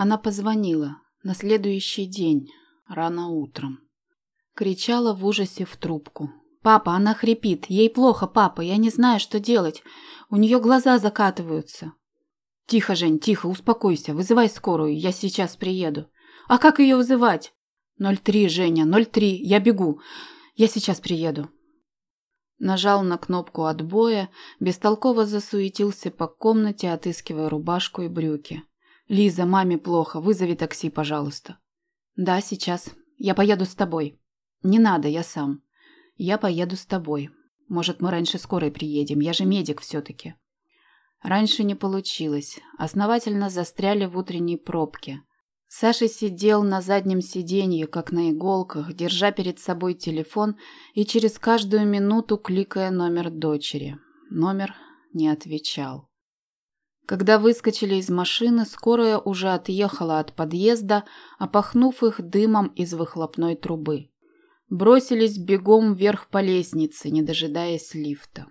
Она позвонила на следующий день, рано утром. Кричала в ужасе в трубку. «Папа, она хрипит. Ей плохо, папа. Я не знаю, что делать. У нее глаза закатываются». «Тихо, Жень, тихо, успокойся. Вызывай скорую. Я сейчас приеду». «А как ее вызывать?» «Ноль три, Женя, ноль три. Я бегу. Я сейчас приеду». Нажал на кнопку отбоя, бестолково засуетился по комнате, отыскивая рубашку и брюки. «Лиза, маме плохо. Вызови такси, пожалуйста». «Да, сейчас. Я поеду с тобой». «Не надо, я сам». «Я поеду с тобой. Может, мы раньше скорой приедем. Я же медик все-таки». Раньше не получилось. Основательно застряли в утренней пробке. Саша сидел на заднем сиденье, как на иголках, держа перед собой телефон и через каждую минуту кликая номер дочери. Номер не отвечал. Когда выскочили из машины, скорая уже отъехала от подъезда, опахнув их дымом из выхлопной трубы. Бросились бегом вверх по лестнице, не дожидаясь лифта.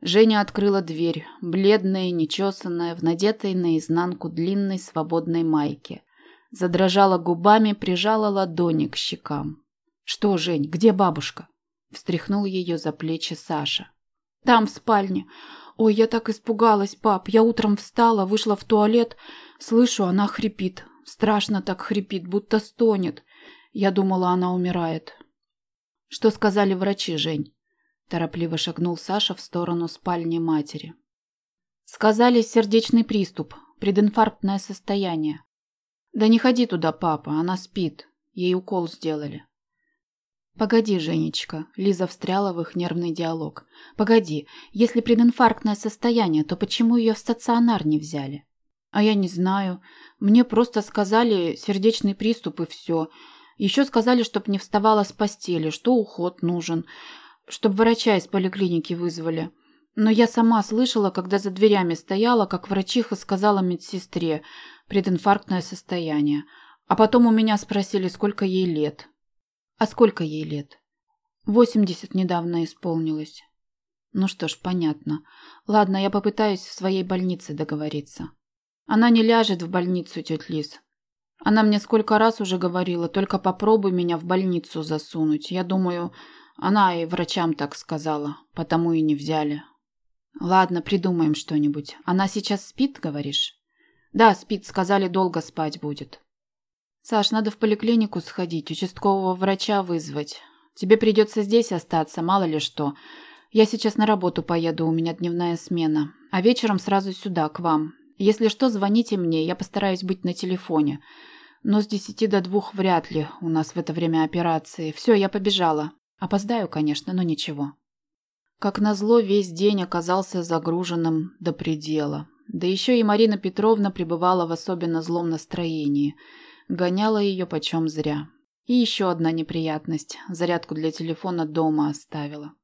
Женя открыла дверь, бледная и нечесанная, в надетой наизнанку длинной свободной майке. Задрожала губами, прижала ладони к щекам. «Что, Жень, где бабушка?» Встряхнул ее за плечи Саша. «Там, в спальне. Ой, я так испугалась, пап. Я утром встала, вышла в туалет. Слышу, она хрипит. Страшно так хрипит, будто стонет. Я думала, она умирает». «Что сказали врачи, Жень?» Торопливо шагнул Саша в сторону спальни матери. «Сказали сердечный приступ, прединфарктное состояние. «Да не ходи туда, папа, она спит. Ей укол сделали». «Погоди, Женечка», — Лиза встряла в их нервный диалог. «Погоди, если прединфарктное состояние, то почему ее в стационар не взяли?» «А я не знаю. Мне просто сказали сердечный приступ и все. Еще сказали, чтоб не вставала с постели, что уход нужен, чтоб врача из поликлиники вызвали. Но я сама слышала, когда за дверями стояла, как врачиха сказала медсестре — прединфарктное состояние. А потом у меня спросили, сколько ей лет. А сколько ей лет? Восемьдесят недавно исполнилось. Ну что ж, понятно. Ладно, я попытаюсь в своей больнице договориться. Она не ляжет в больницу, тетя Лиз. Она мне сколько раз уже говорила, только попробуй меня в больницу засунуть. Я думаю, она и врачам так сказала, потому и не взяли. Ладно, придумаем что-нибудь. Она сейчас спит, говоришь? Да, спит, сказали, долго спать будет. Саш, надо в поликлинику сходить, участкового врача вызвать. Тебе придется здесь остаться, мало ли что. Я сейчас на работу поеду, у меня дневная смена. А вечером сразу сюда, к вам. Если что, звоните мне, я постараюсь быть на телефоне. Но с десяти до двух вряд ли у нас в это время операции. Все, я побежала. Опоздаю, конечно, но ничего. Как назло, весь день оказался загруженным до предела. Да еще и Марина Петровна пребывала в особенно злом настроении. Гоняла ее почем зря. И еще одна неприятность. Зарядку для телефона дома оставила.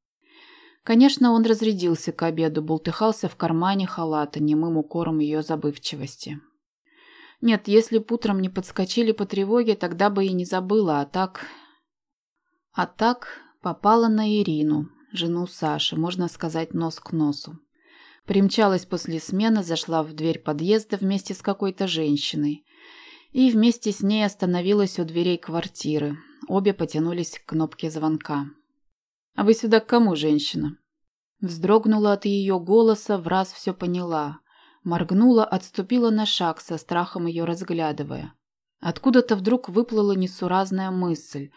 Конечно, он разрядился к обеду, бултыхался в кармане халата, немым укором ее забывчивости. Нет, если б утром не подскочили по тревоге, тогда бы и не забыла, а так... А так попала на Ирину, жену Саши, можно сказать, нос к носу. Примчалась после смены, зашла в дверь подъезда вместе с какой-то женщиной. И вместе с ней остановилась у дверей квартиры. Обе потянулись к кнопке звонка. «А вы сюда к кому, женщина?» Вздрогнула от ее голоса, в раз все поняла. Моргнула, отступила на шаг, со страхом ее разглядывая. Откуда-то вдруг выплыла несуразная мысль.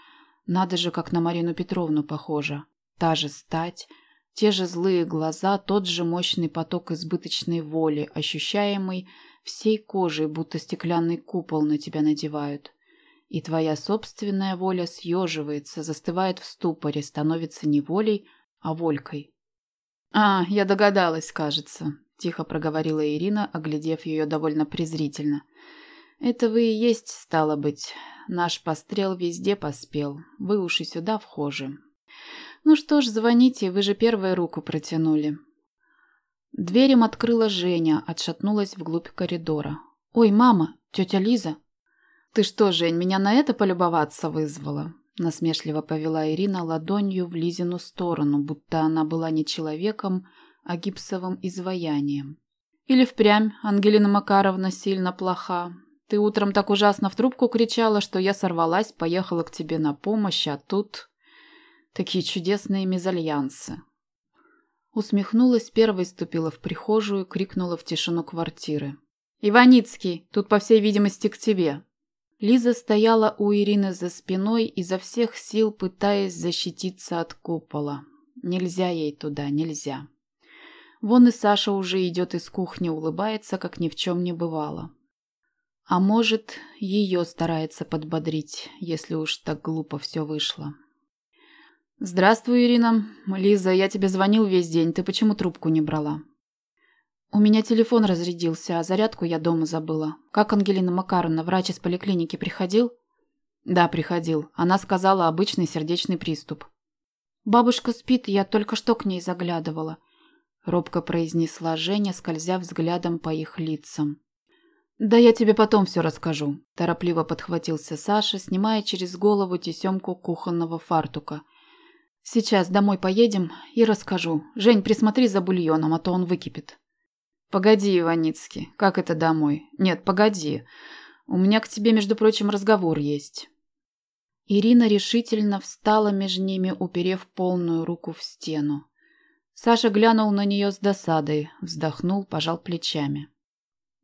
Надо же, как на Марину Петровну похожа. Та же стать, те же злые глаза, тот же мощный поток избыточной воли, ощущаемый всей кожей, будто стеклянный купол на тебя надевают. И твоя собственная воля съеживается, застывает в ступоре, становится не волей, а волькой. «А, я догадалась, кажется», – тихо проговорила Ирина, оглядев ее довольно презрительно. «Это вы и есть, стало быть. Наш пострел везде поспел. Вы уж и сюда вхожи. «Ну что ж, звоните, вы же первой руку протянули». Дверь им открыла Женя, отшатнулась вглубь коридора. «Ой, мама, тетя Лиза!» «Ты что, Жень, меня на это полюбоваться вызвала?» Насмешливо повела Ирина ладонью в Лизину сторону, будто она была не человеком, а гипсовым изваянием. «Или впрямь Ангелина Макаровна сильно плоха. Ты утром так ужасно в трубку кричала, что я сорвалась, поехала к тебе на помощь, а тут такие чудесные мезальянсы. Усмехнулась, первой ступила в прихожую, крикнула в тишину квартиры. «Иваницкий, тут, по всей видимости, к тебе». Лиза стояла у Ирины за спиной, изо всех сил пытаясь защититься от купола. Нельзя ей туда, нельзя. Вон и Саша уже идет из кухни, улыбается, как ни в чем не бывало. А может, ее старается подбодрить, если уж так глупо все вышло. «Здравствуй, Ирина. Лиза, я тебе звонил весь день. Ты почему трубку не брала?» «У меня телефон разрядился, а зарядку я дома забыла. Как Ангелина Макаровна, врач из поликлиники, приходил?» «Да, приходил. Она сказала, обычный сердечный приступ». «Бабушка спит, я только что к ней заглядывала», — робко произнесла Женя, скользя взглядом по их лицам. «Да я тебе потом все расскажу», – торопливо подхватился Саша, снимая через голову тесемку кухонного фартука. «Сейчас домой поедем и расскажу. Жень, присмотри за бульоном, а то он выкипит». «Погоди, Иваницкий, как это домой? Нет, погоди. У меня к тебе, между прочим, разговор есть». Ирина решительно встала между ними, уперев полную руку в стену. Саша глянул на нее с досадой, вздохнул, пожал плечами.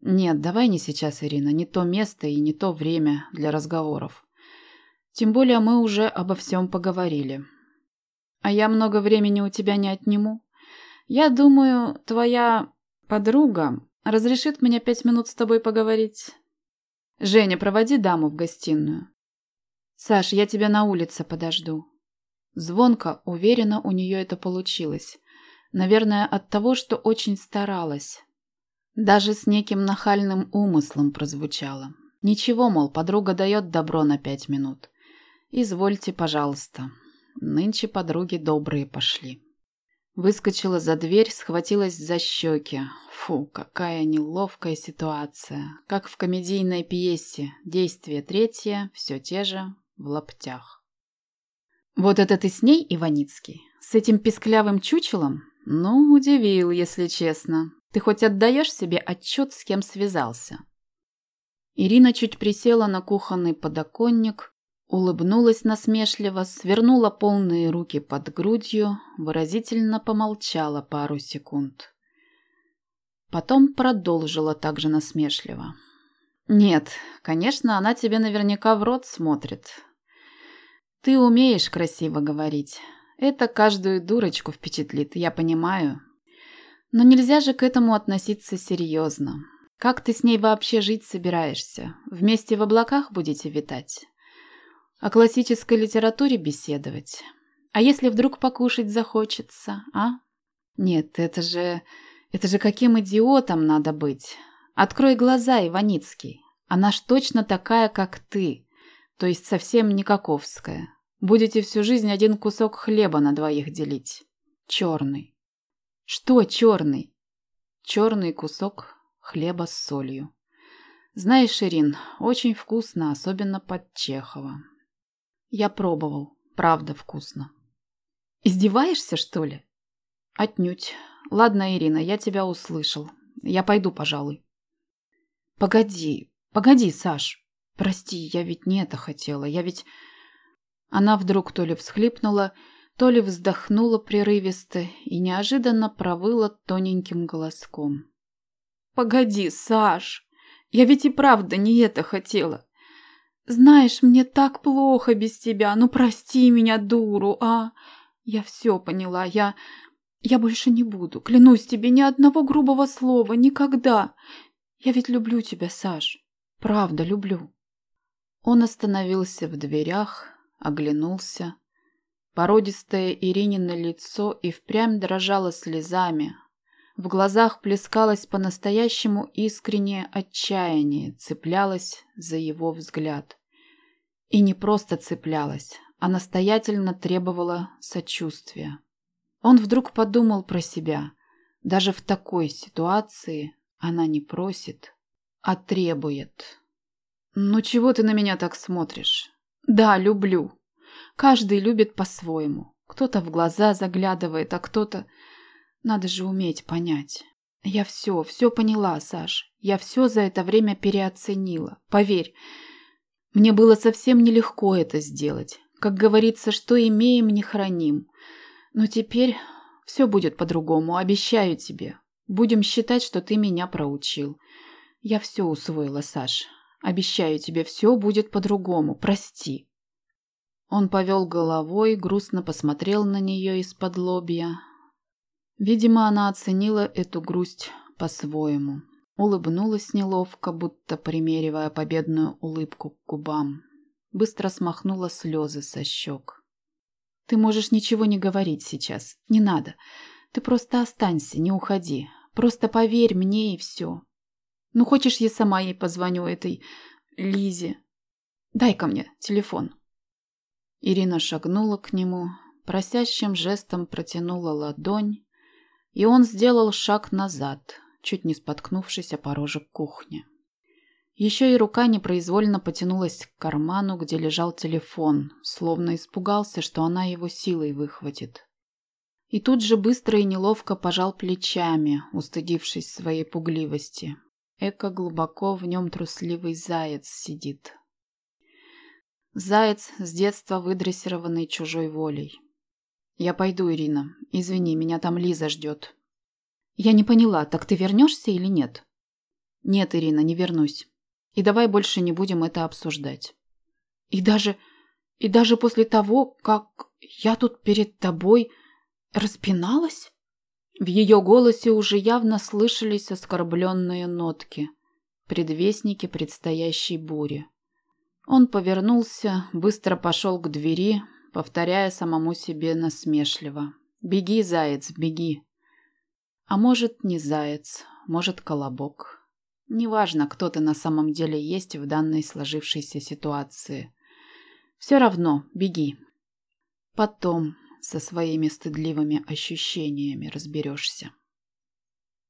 Нет, давай не сейчас, Ирина, не то место и не то время для разговоров. Тем более мы уже обо всем поговорили. А я много времени у тебя не отниму. Я думаю, твоя подруга разрешит мне пять минут с тобой поговорить. Женя, проводи даму в гостиную. Саш, я тебя на улице подожду. Звонко, уверенно у нее это получилось. Наверное, от того, что очень старалась. Даже с неким нахальным умыслом прозвучало. Ничего, мол, подруга дает добро на пять минут. Извольте, пожалуйста. Нынче подруги добрые пошли. Выскочила за дверь, схватилась за щеки. Фу, какая неловкая ситуация. Как в комедийной пьесе. Действие третье, все те же, в лаптях. Вот это ты с ней, Иваницкий? С этим писклявым чучелом? Ну, удивил, если честно. Ты хоть отдаешь себе отчет, с кем связался?» Ирина чуть присела на кухонный подоконник, улыбнулась насмешливо, свернула полные руки под грудью, выразительно помолчала пару секунд. Потом продолжила также насмешливо. «Нет, конечно, она тебе наверняка в рот смотрит. Ты умеешь красиво говорить. Это каждую дурочку впечатлит, я понимаю. Но нельзя же к этому относиться серьезно. Как ты с ней вообще жить собираешься? Вместе в облаках будете витать? О классической литературе беседовать? А если вдруг покушать захочется, а? Нет, это же... Это же каким идиотом надо быть? Открой глаза, Иваницкий. Она ж точно такая, как ты. То есть совсем не каковская. Будете всю жизнь один кусок хлеба на двоих делить. Черный. Что черный? Черный кусок хлеба с солью. Знаешь, Ширин, очень вкусно, особенно под Чехова. Я пробовал, правда вкусно. Издеваешься, что ли? Отнюдь. Ладно, Ирина, я тебя услышал. Я пойду, пожалуй. Погоди, погоди, Саш. Прости, я ведь не это хотела. Я ведь... Она вдруг то ли всхлипнула, то ли вздохнула прерывисто и неожиданно провыла тоненьким голоском. «Погоди, Саш, я ведь и правда не это хотела. Знаешь, мне так плохо без тебя, ну прости меня, дуру, а? Я все поняла, я... Я больше не буду, клянусь тебе, ни одного грубого слова, никогда. Я ведь люблю тебя, Саш, правда люблю». Он остановился в дверях, оглянулся, Породистое Иринино лицо и впрямь дрожало слезами. В глазах плескалось по-настоящему искреннее отчаяние, цеплялось за его взгляд. И не просто цеплялась, а настоятельно требовала сочувствия. Он вдруг подумал про себя. Даже в такой ситуации она не просит, а требует. «Ну чего ты на меня так смотришь?» «Да, люблю», Каждый любит по-своему. Кто-то в глаза заглядывает, а кто-то... Надо же уметь понять. Я все, все поняла, Саш. Я все за это время переоценила. Поверь, мне было совсем нелегко это сделать. Как говорится, что имеем, не храним. Но теперь все будет по-другому, обещаю тебе. Будем считать, что ты меня проучил. Я все усвоила, Саш. Обещаю тебе, все будет по-другому. Прости. Он повел головой, грустно посмотрел на нее из-под лобья. Видимо, она оценила эту грусть по-своему. Улыбнулась неловко, будто примеривая победную улыбку к губам. Быстро смахнула слезы со щек. «Ты можешь ничего не говорить сейчас. Не надо. Ты просто останься, не уходи. Просто поверь мне и все. Ну, хочешь, я сама ей позвоню, этой Лизе? Дай-ка мне телефон». Ирина шагнула к нему, просящим жестом протянула ладонь, и он сделал шаг назад, чуть не споткнувшись о порожек кухни. Еще и рука непроизвольно потянулась к карману, где лежал телефон, словно испугался, что она его силой выхватит. И тут же быстро и неловко пожал плечами, устыдившись своей пугливости. Эко глубоко в нем трусливый заяц сидит. Заяц, с детства выдрессированный чужой волей. «Я пойду, Ирина. Извини, меня там Лиза ждет». «Я не поняла, так ты вернешься или нет?» «Нет, Ирина, не вернусь. И давай больше не будем это обсуждать». «И даже... и даже после того, как я тут перед тобой распиналась?» В ее голосе уже явно слышались оскорбленные нотки, предвестники предстоящей бури. Он повернулся, быстро пошел к двери, повторяя самому себе насмешливо. «Беги, заяц, беги!» А может, не заяц, может, колобок. Неважно, кто ты на самом деле есть в данной сложившейся ситуации. Все равно беги. Потом со своими стыдливыми ощущениями разберешься.